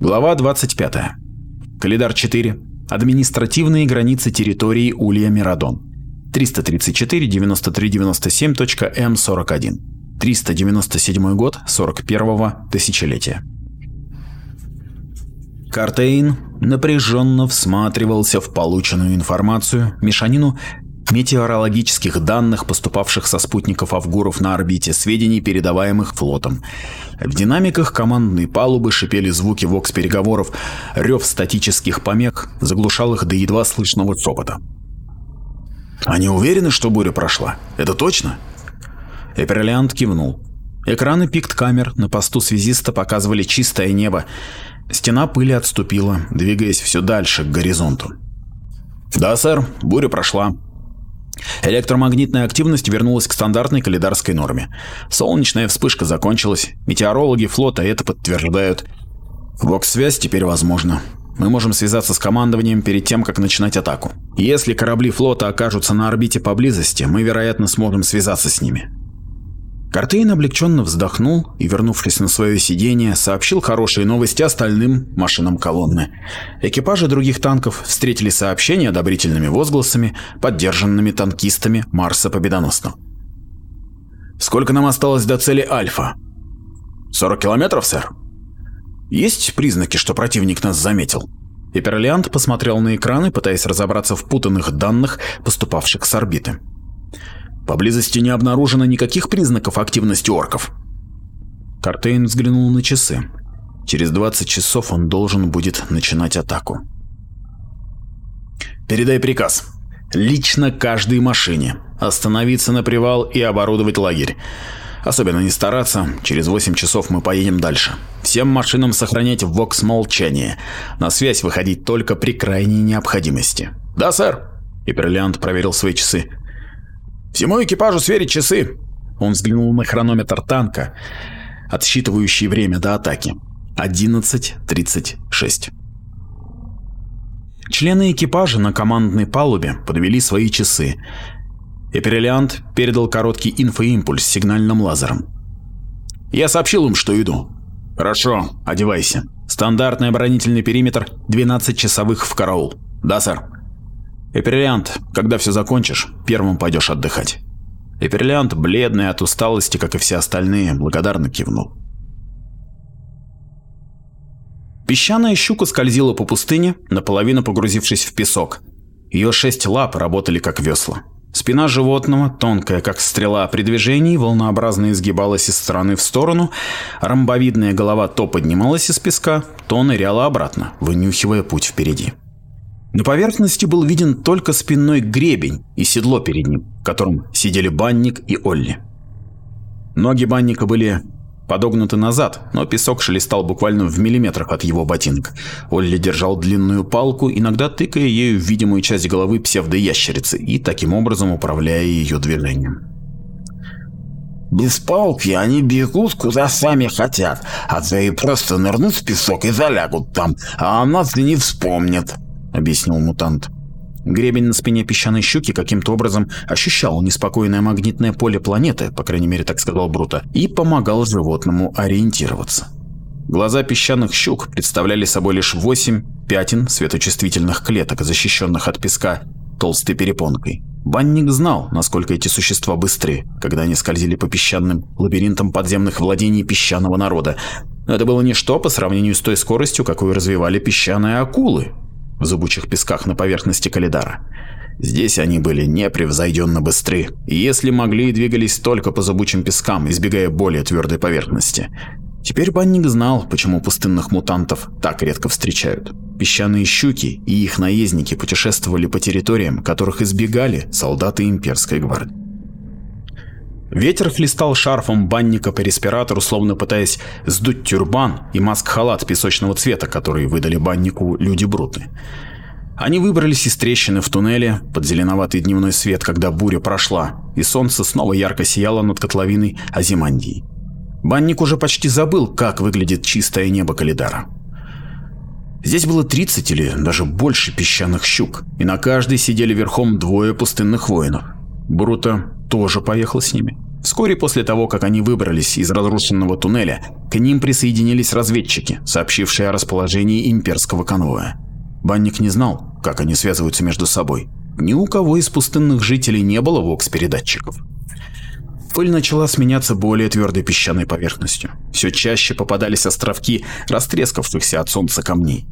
Глава 25. Калидар 4. Административные границы территории Улья Мирадон. 334-93-97.М41. 397 год 41-го тысячелетия. Картейн напряженно всматривался в полученную информацию, мешанину метеорологических данных, поступавших со спутников Авгуров на орбите, сведений, передаваемых флотом. В динамиках командной палубы шипели звуки вокс-переговоров, рев статических помех заглушал их до едва слышного шепота. «Они уверены, что буря прошла? Это точно?» Эперлиант кивнул. Экраны пикт-камер на посту связиста показывали чистое небо. Стена пыли отступила, двигаясь все дальше, к горизонту. «Да, сэр, буря прошла», Электромагнитная активность вернулась к стандартной калидарской норме. Солнечная вспышка закончилась. Метеорологи флота это подтверждают. Вокс-связь теперь возможна. Мы можем связаться с командованием перед тем, как начинать атаку. Если корабли флота окажутся на орбите поблизости, мы, вероятно, сможем связаться с ними. Картейн облегченно вздохнул и, вернувшись на свое сиденье, сообщил хорошие новости остальным машинам колонны. Экипажи других танков встретили сообщение одобрительными возгласами, поддержанными танкистами Марса Победоносного. «Сколько нам осталось до цели Альфа?» «40 километров, сэр?» «Есть признаки, что противник нас заметил?» Эперлиант посмотрел на экраны, пытаясь разобраться в путанных данных, поступавших с орбиты. Поблизости не обнаружено никаких признаков активности орков. Картейн взглянул на часы. Через 20 часов он должен будет начинать атаку. «Передай приказ. Лично каждой машине. Остановиться на привал и оборудовать лагерь. Особенно не стараться, через 8 часов мы поедем дальше. Всем машинам сохранять вокс молчание. На связь выходить только при крайней необходимости. Да, сэр. И Перлиант проверил свои часы. Всему экипажу сверить часы. Он взглянул на хронометр танка, отсчитывающий время до атаки. 11.36. Члены экипажа на командной палубе подвели свои часы. Эперелиант передал короткий инфоимпульс сигнальным лазером. «Я сообщил им, что иду». «Хорошо, одевайся. Стандартный оборонительный периметр 12 часовых в караул». «Да, сэр». Эперлиант, когда все закончишь, первым пойдешь отдыхать. Эперлиант, бледный от усталости, как и все остальные, благодарно кивнул. Песчаная щука скользила по пустыне, наполовину погрузившись в песок. Ее шесть лап работали как весла. Спина животного, тонкая как стрела при движении, волнообразно изгибалась из стороны в сторону, ромбовидная голова то поднималась из песка, то ныряла обратно, вынюхивая путь впереди. На поверхности был виден только спинной гребень и седло перед ним, в котором сидели банник и Олли. Ноги банника были подогнуты назад, но песок шелестал буквально в миллиметрах от его ботинок. Олли держал длинную палку, иногда тыкая ею в видимую часть головы псевдоящерицы и таким образом управляя ее движением. Без палки они бегут куда сами хотят, а то и просто нырнут в песок и залягут там, а о нас не вспомнят. — объяснил мутант. Гребень на спине песчаной щуки каким-то образом ощущал неспокойное магнитное поле планеты, по крайней мере так сказал Брута, и помогал животному ориентироваться. Глаза песчаных щук представляли собой лишь восемь пятен светочувствительных клеток, защищенных от песка толстой перепонкой. Банник знал, насколько эти существа быстры, когда они скользили по песчаным лабиринтам подземных владений песчаного народа. Но это было ничто по сравнению с той скоростью, какую развивали песчаные акулы, в зубучих песках на поверхности Калидара. Здесь они были непревзойденно быстры, и если могли, двигались только по зубучим пескам, избегая более твердой поверхности. Теперь банник знал, почему пустынных мутантов так редко встречают. Песчаные щуки и их наездники путешествовали по территориям, которых избегали солдаты имперской гвардии. Ветер хлестал шарфом банника по респиратору, словно пытаясь сдуть тюрбан и маск-халат песочного цвета, которые выдали баннику люди Бруты. Они выбрались из трещины в туннеле под зеленоватый дневной свет, когда буря прошла, и солнце снова ярко сияло над котловиной Азимандии. Банник уже почти забыл, как выглядит чистое небо Калидара. Здесь было 30 или даже больше песчаных щук, и на каждой сидели верхом двое пустынных воинов. Брута тоже поехал с ними. Вскоре после того, как они выбрались из разрушенного туннеля, к ним присоединились разведчики, сообщившие о расположении имперского конвоя. Банник не знал, как они связываются между собой. Ни у кого из пустынных жителей не было вокс-передатчиков. Пыль начала сменяться более твердой песчаной поверхностью. Все чаще попадались островки растрескавшихся от солнца камней.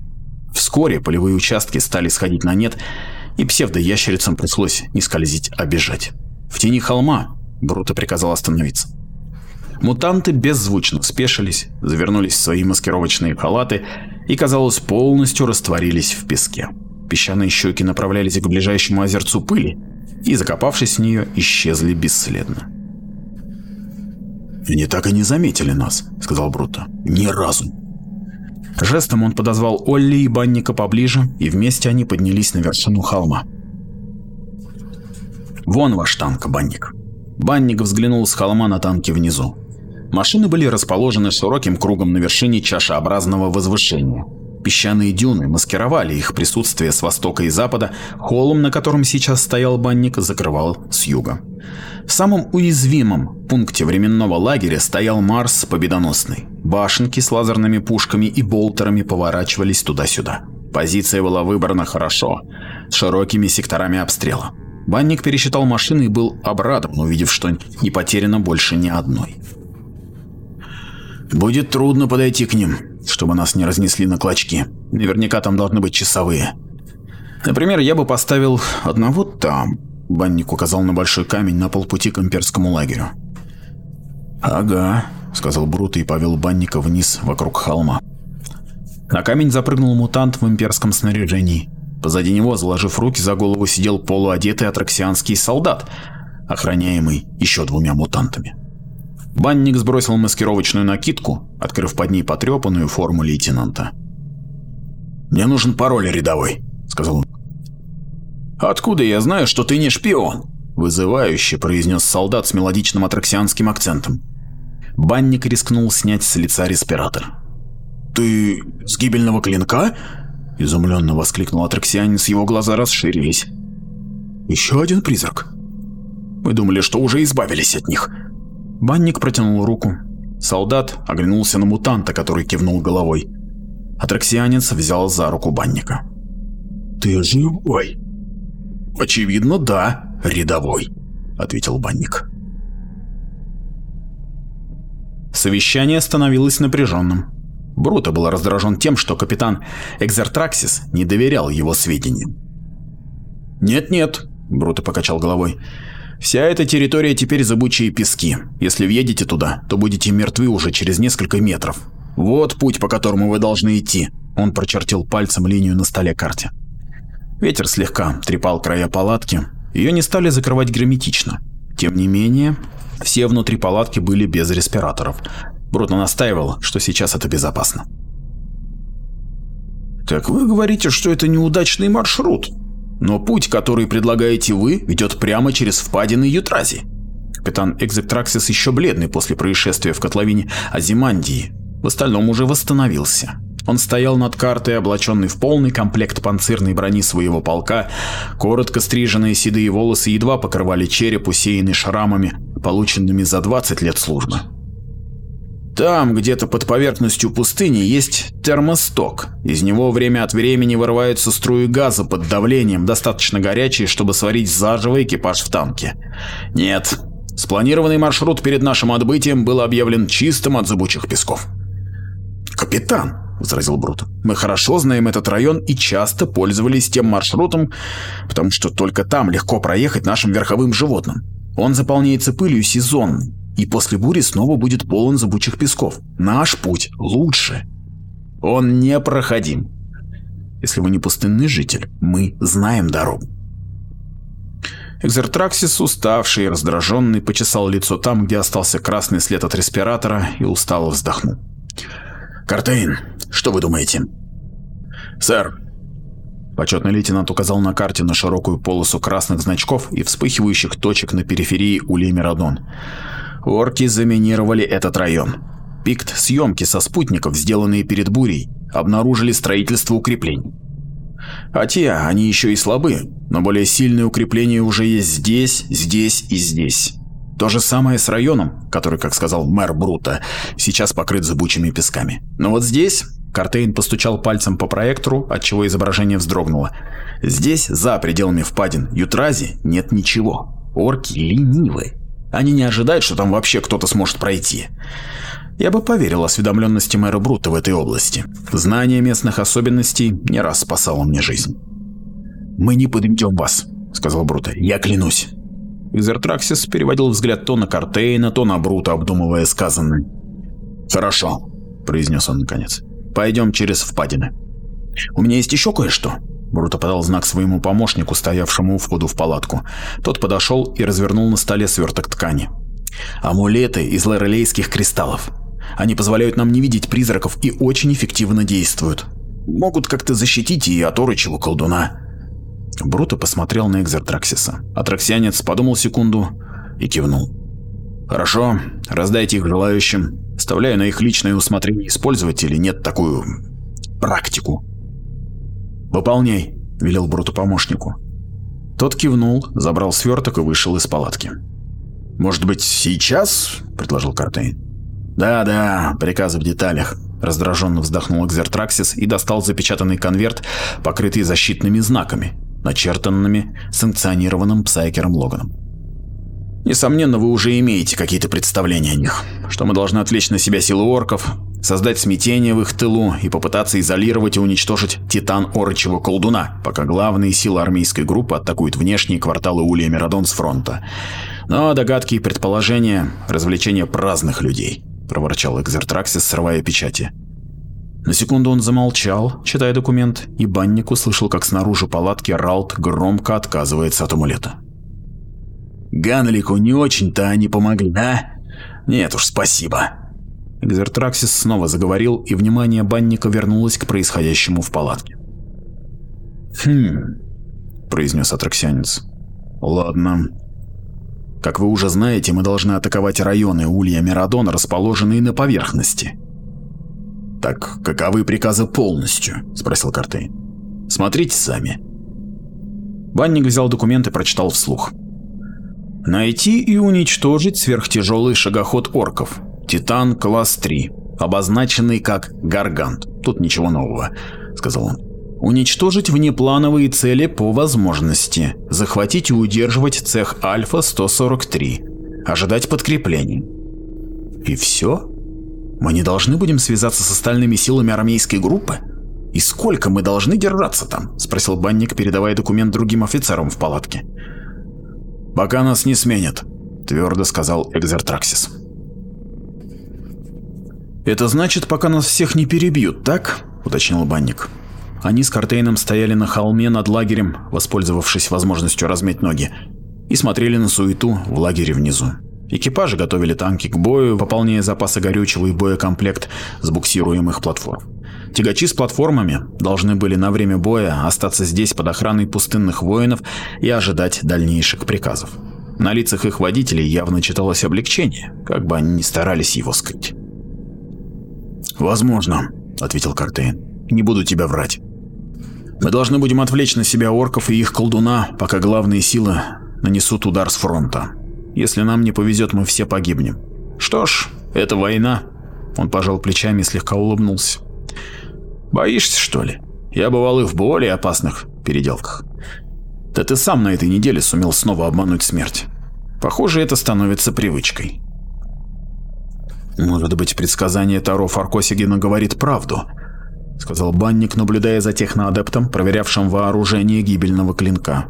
Вскоре полевые участки стали сходить на нет, и псевдоящерицам пришлось не скользить, а бежать. В тени холма Бруто приказал остановиться. Мутанты беззвучно спешились, завернулись в свои маскировочные халаты и, казалось, полностью растворились в песке. Песчаные щеки направлялись к ближайшему озерцу пыли и, закопавшись в нее, исчезли бесследно. «Они так и не заметили нас», — сказал Бруто. «Ни разу». Жестом он подозвал Олли и банника поближе, и вместе они поднялись на вершину холма. «Вон ваш танк, банник». Банник взглянул с холма на танки внизу. Машины были расположены широким кругом на вершине чашеобразного возвышения. Песчаные дюны маскировали их присутствие с востока и запада, холм, на котором сейчас стоял банник, закрывал с юга. В самом уязвимом пункте временного лагеря стоял Марс победоносный. Башенки с лазерными пушками и болтерами поворачивались туда-сюда. Позиция была выбрана хорошо, с широкими секторами обстрела. Банник пересчитал машины и был обрадован, увидев, что не потеряно больше ни одной. «Будет трудно подойти к ним, чтобы нас не разнесли на клочки. Наверняка там должны быть часовые. Например, я бы поставил одного там». Банник указал на большой камень на полпути к имперскому лагерю. «Ага», — сказал Брут и повел банника вниз вокруг холма. На камень запрыгнул мутант в имперском снаряжении. Позади него, заложив руки за голову, сидел полуодетый атраксианский солдат, охраняемый еще двумя мутантами. Банник сбросил маскировочную накидку, открыв под ней потрепанную форму лейтенанта. «Мне нужен пароль рядовой», — сказал он. «Откуда я знаю, что ты не шпион?» — вызывающе произнес солдат с мелодичным атраксианским акцентом. Банник рискнул снять с лица респиратор. «Ты с гибельного клинка?» Изумленно воскликнул Атраксианец, его глаза расширились. «Еще один призрак. Мы думали, что уже избавились от них». Банник протянул руку. Солдат оглянулся на мутанта, который кивнул головой. Атраксианец взял за руку банника. «Ты живой?» «Очевидно, да, рядовой», — ответил банник. Совещание становилось напряженным. Бруто был раздражен тем, что капитан Экзертраксис не доверял его сведениям. «Нет-нет», — Бруто покачал головой, — «вся эта территория теперь зыбучие пески. Если въедете туда, то будете мертвы уже через несколько метров. Вот путь, по которому вы должны идти», — он прочертил пальцем линию на столе карте. Ветер слегка трепал края палатки, ее не стали закрывать герметично. Тем не менее, все внутри палатки были без респираторов, Бруно настаивал, что сейчас это безопасно. «Так вы говорите, что это неудачный маршрут, но путь, который предлагаете вы, ведет прямо через впадины Ютрази». Капитан Экзектраксис еще бледный после происшествия в котловине Азимандии, в остальном уже восстановился. Он стоял над картой, облаченный в полный комплект панцирной брони своего полка, коротко стриженные седые волосы едва покрывали череп, усеянный шрамами, полученными за 20 лет службы. Там, где-то под поверхностью пустыни, есть термосток. Из него время от времени вырываются струи газа под давлением, достаточно горячие, чтобы сварить заживо экипаж в танке. Нет, спланированный маршрут перед нашим отбытием был объявлен чистым от зыбучих песков. «Капитан», — возразил Брут, — «мы хорошо знаем этот район и часто пользовались тем маршрутом, потому что только там легко проехать нашим верховым животным. Он заполняется пылью сезонной и после бури снова будет полон зыбучих песков. Наш путь лучше. Он непроходим. Если вы не пустынный житель, мы знаем дорогу. Экзертраксис, уставший и раздраженный, почесал лицо там, где остался красный след от респиратора, и устало вздохнул. «Картейн, что вы думаете?» «Сэр». Почетный лейтенант указал на карте на широкую полосу красных значков и вспыхивающих точек на периферии Улей Мирадон. Орки заминировали этот район. Пикт съемки со спутников, сделанные перед бурей, обнаружили строительство укреплений. А те, они еще и слабы, но более сильные укрепления уже есть здесь, здесь и здесь. То же самое с районом, который, как сказал мэр Брута, сейчас покрыт зыбучими песками. Но вот здесь Картейн постучал пальцем по проектору, отчего изображение вздрогнуло. Здесь, за пределами впадин Ютрази, нет ничего. Орки ленивы. Они не ожидают, что там вообще кто-то сможет пройти. Я бы поверил осведомленности мэра Брута в этой области. Знание местных особенностей не раз спасало мне жизнь. «Мы не подведем вас», — сказал Брута. «Я клянусь». Изертраксис переводил взгляд то на Картейна, то на Брута, обдумывая сказанное. «Хорошо», — произнес он наконец. «Пойдем через впадины». «У меня есть еще кое-что». Бруто подал знак своему помощнику, стоявшему у входа в палатку. Тот подошел и развернул на столе сверток ткани. «Амулеты из лорелейских кристаллов. Они позволяют нам не видеть призраков и очень эффективно действуют. Могут как-то защитить и от орочего колдуна». Бруто посмотрел на Экзертраксиса. Атраксианец подумал секунду и кивнул. «Хорошо, раздайте их желающим. Оставляю на их личное усмотрение использовать или нет такую... практику». «Выполняй», — велел Бруту помощнику. Тот кивнул, забрал сверток и вышел из палатки. «Может быть, сейчас?» — предложил Картейн. «Да-да, приказы в деталях», — раздраженно вздохнул Экзертраксис и достал запечатанный конверт, покрытый защитными знаками, начертанными санкционированным Псайкером Логаном. Несомненно, вы уже имеете какие-то представления о них, что мы должны отвлечь на себя силы орков, создать смятение в их тылу и попытаться изолировать и уничтожить Титан Орочего колдуна, пока главные силы армейской группы атакуют внешние кварталы Улья Мирадон с фронта. Но догадки и предположения – развлечения праздных людей, проворчал Экзертраксис, срывая печати. На секунду он замолчал, читая документ, и банник услышал, как снаружи палатки Ралт громко отказывается от амулета. «Ганлику не очень-то они помогли, да? Нет уж, спасибо». Экзертраксис снова заговорил, и внимание банника вернулось к происходящему в палатке. «Хм...» – произнес атраксианец. «Ладно. Как вы уже знаете, мы должны атаковать районы Улья Мирадона, расположенные на поверхности. «Так каковы приказы полностью?» – спросил Картей. «Смотрите сами». Банник взял документы и прочитал вслух. «Найти и уничтожить сверхтяжелый шагоход орков. Титан класс 3, обозначенный как Гаргант. Тут ничего нового», – сказал он. Уничтожить внеплановые цели по возможности. Захватить и удерживать цех Альфа-143. Ожидать подкреплений. И все? Мы не должны будем связаться с остальными силами армейской группы? И сколько мы должны держаться там? Спросил банник, передавая документ другим офицерам в палатке. Пока нас не сменят, твердо сказал Экзертраксис. Это значит, пока нас всех не перебьют, так? уточнил банник. Они с Картейном стояли на холме над лагерем, воспользовавшись возможностью размять ноги, и смотрели на суету в лагере внизу. Экипажи готовили танки к бою, пополняя запасы горючего и боекомплект с буксируемых платформ. Тягачи с платформами должны были на время боя остаться здесь под охраной пустынных воинов и ожидать дальнейших приказов. На лицах их водителей явно читалось облегчение, как бы они ни старались его скрыть. «Возможно», — ответил Картейн. «Не буду тебя врать. Мы должны будем отвлечь на себя орков и их колдуна, пока главные силы нанесут удар с фронта. Если нам не повезет, мы все погибнем. Что ж, это война. Он пожал плечами и слегка улыбнулся. Боишься, что ли? Я бывал и в более опасных переделках. Да ты сам на этой неделе сумел снова обмануть смерть. Похоже, это становится привычкой. Может быть, предсказание Таро Фаркосигена говорит правду, сказал банник, наблюдая за техноадептом, проверявшим вооружение гибельного клинка.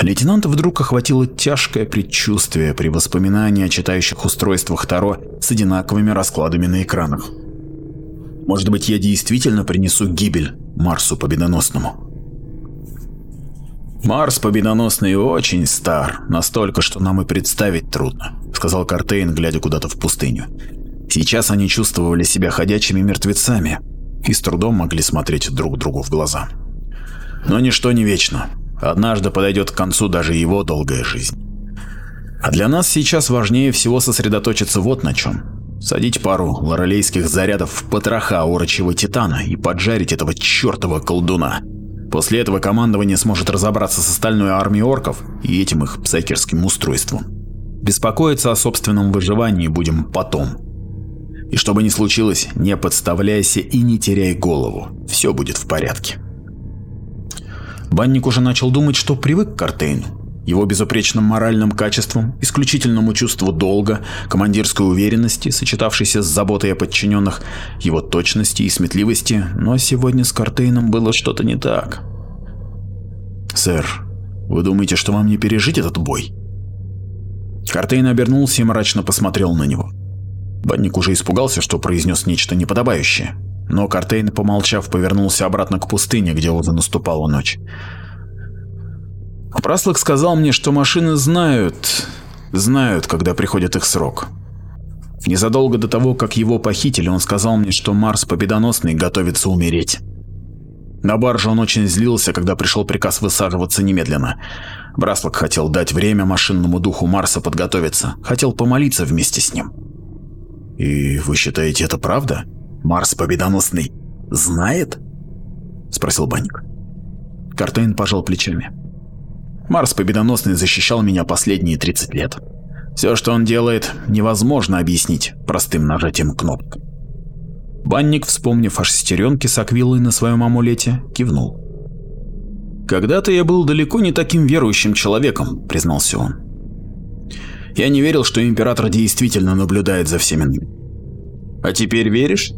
Лейтенанта вдруг охватило тяжкое предчувствие при воспоминании о читающих устройствах Таро с одинаковыми раскладами на экранах. Может быть, я действительно принесу гибель Марсу Победоносному? «Марс Победоносный очень стар, настолько, что нам и представить трудно», — сказал Картейн, глядя куда-то в пустыню. Сейчас они чувствовали себя ходячими мертвецами и с трудом могли смотреть друг другу в глаза. Но ничто не вечно. Однажды подойдет к концу даже его долгая жизнь. А для нас сейчас важнее всего сосредоточиться вот на чем. Садить пару лорелейских зарядов в потроха урочего титана и поджарить этого чертова колдуна. После этого командование сможет разобраться с остальной армией орков и этим их псайкерским устройством. Беспокоиться о собственном выживании будем потом. И что бы ни случилось, не подставляйся и не теряй голову. Все будет в порядке. Банник уже начал думать, что привык к Картейну. Его безупречным моральным качествам, исключительному чувству долга, командирской уверенности, сочетавшейся с заботой о подчиненных, его точности и сметливости, но сегодня с Картейном было что-то не так. «Сэр, вы думаете, что вам не пережить этот бой?» Картейн обернулся и мрачно посмотрел на него. Банник уже испугался, что произнес нечто неподобающее, но Картейн, помолчав, повернулся обратно к пустыне, где уже наступала ночь. Праслок сказал мне, что машины знают, знают, когда приходит их срок. Незадолго до того, как его похитили, он сказал мне, что Марс Победоносный готовится умереть. На барже он очень злился, когда пришел приказ высаживаться немедленно. Браслок хотел дать время машинному духу Марса подготовиться, хотел помолиться вместе с ним. «И вы считаете это правда? Марс Победоносный знает?» – спросил Банник. Картейн пожал плечами. Марс Победоносный защищал меня последние 30 лет. Все, что он делает, невозможно объяснить простым нажатием кнопок. Банник, вспомнив о шестеренке с аквилой на своем амулете, кивнул. «Когда-то я был далеко не таким верующим человеком», — признался он. «Я не верил, что Император действительно наблюдает за всеми нами». «А теперь веришь?»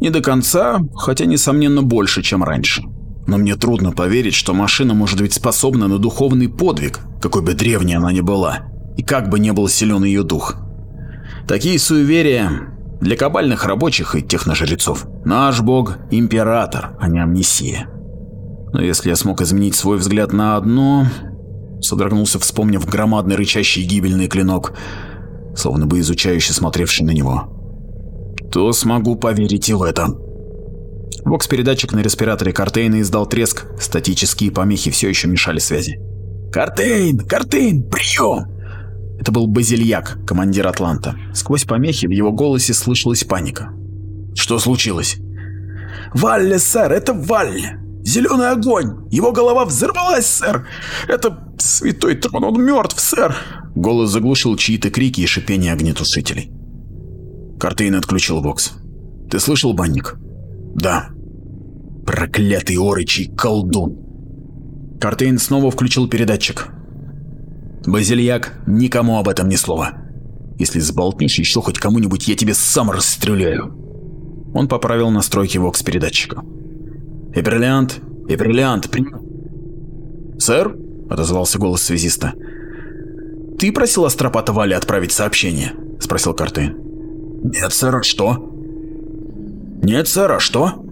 «Не до конца, хотя, несомненно, больше, чем раньше. Но мне трудно поверить, что машина может быть способна на духовный подвиг, какой бы древней она ни была, и как бы не был силен ее дух. Такие суеверия для кабальных рабочих и техножрецов. Наш бог – император, а не амнисия. Но если я смог изменить свой взгляд на одно, содрогнулся, вспомнив громадный рычащий гибельный клинок, словно бы изучающе смотревший на него, то смогу поверить и в это. Вокс-передатчик на респираторе Картейна издал треск, статические помехи все еще мешали связи. «Картейн! Картейн! Прием!» Это был Базильяк, командир Атланта. Сквозь помехи в его голосе слышалась паника. «Что случилось?» «Валли, сэр, это Валли! Зеленый огонь! Его голова взорвалась, сэр! Это святой трон, он мертв, сэр!» Голос заглушил чьи-то крики и шипение огнетушителей. Картейн отключил бокс. «Ты слышал, банник?» Да. Проклятый орычий колдун. Картейн снова включил передатчик. Базильяк, никому об этом ни слова. Если сболтнешь еще хоть кому-нибудь, я тебе сам расстреляю. Он поправил настройки вокс-передатчика. «Эбриллиант! Эбриллиант! При...» «Сэр?» – отозвался голос связиста. «Ты просил Астропата Вали отправить сообщение?» – спросил Картейн. «Нет, сэр, а что?» «Нет, сэр, а что?»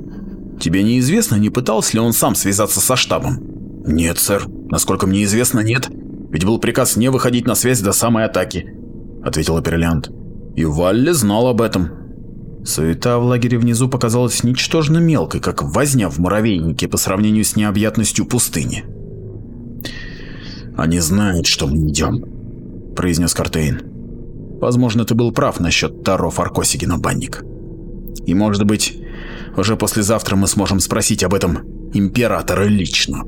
«Тебе неизвестно, не пытался ли он сам связаться со штабом?» «Нет, сэр. Насколько мне известно, нет. Ведь был приказ не выходить на связь до самой атаки», — ответил Аперлиант. «И Валли знал об этом». Суета в лагере внизу показалась ничтожно мелкой, как возня в муравейнике по сравнению с необъятностью пустыни. «Они знают, что мы идем», — произнес Картейн. «Возможно, ты был прав насчет Таро Фаркосигина, банник». И может быть, уже послезавтра мы сможем спросить об этом императора лично.